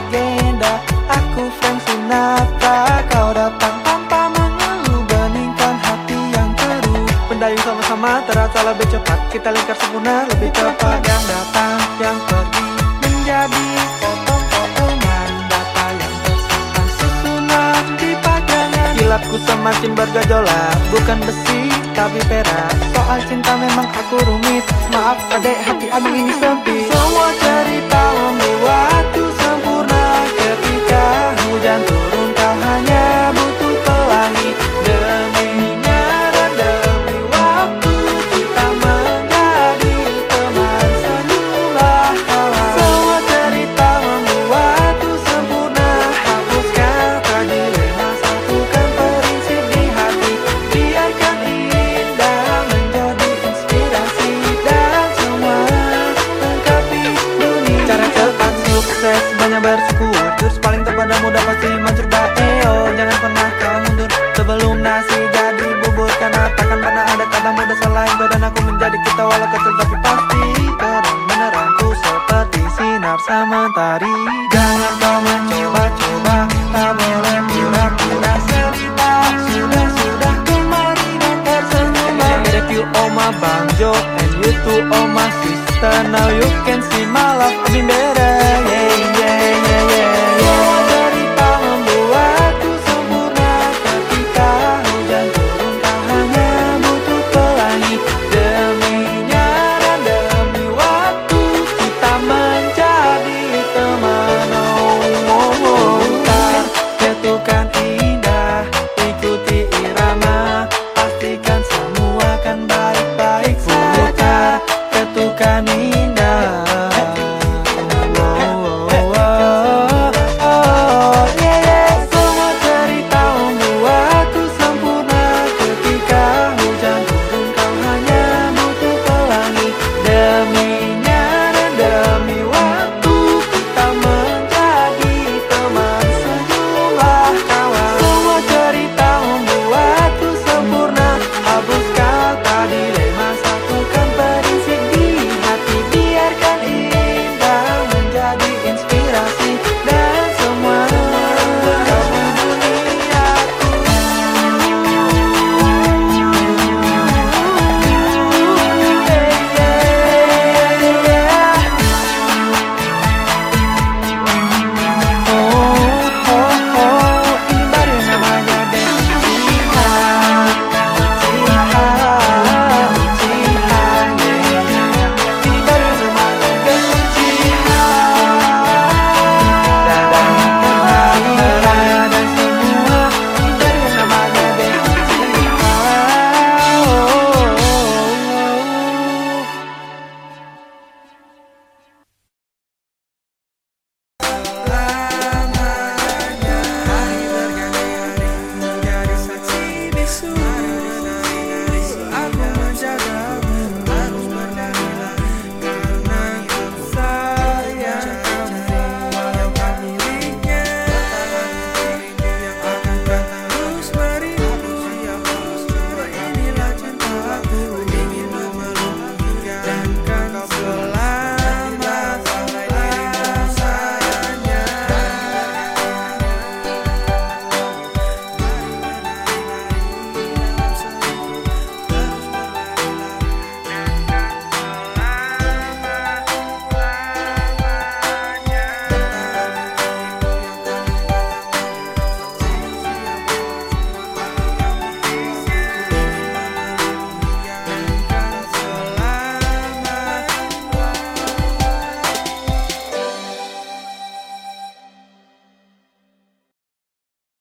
agenda. Aku Frank Sinatra Kau datang tanpa mengeluh. Beningkan hati yang keruh Pendayung sama-sama terasa lebih cepat. Kita lingkar sempurna lebih tepat. Yang datang, yang pergi Menjadi potong-potongan Data yang tersimpan Susunan di pagangan. Kilatku semakin bergejolak. Bukan besi tapi perak. Soal cinta memang aku rumit Maaf adek hati aku ini sempit. Semua cerita badan aku menjadi kita walau kecil tapi pasti Terang menerangku seperti sinar sementari. Jangan kau mencoba-coba Tak boleh pura-pura cerita Sudah-sudah kemari dan tersenyum. And I love you oh my banjo And you too oh my sister. Now you can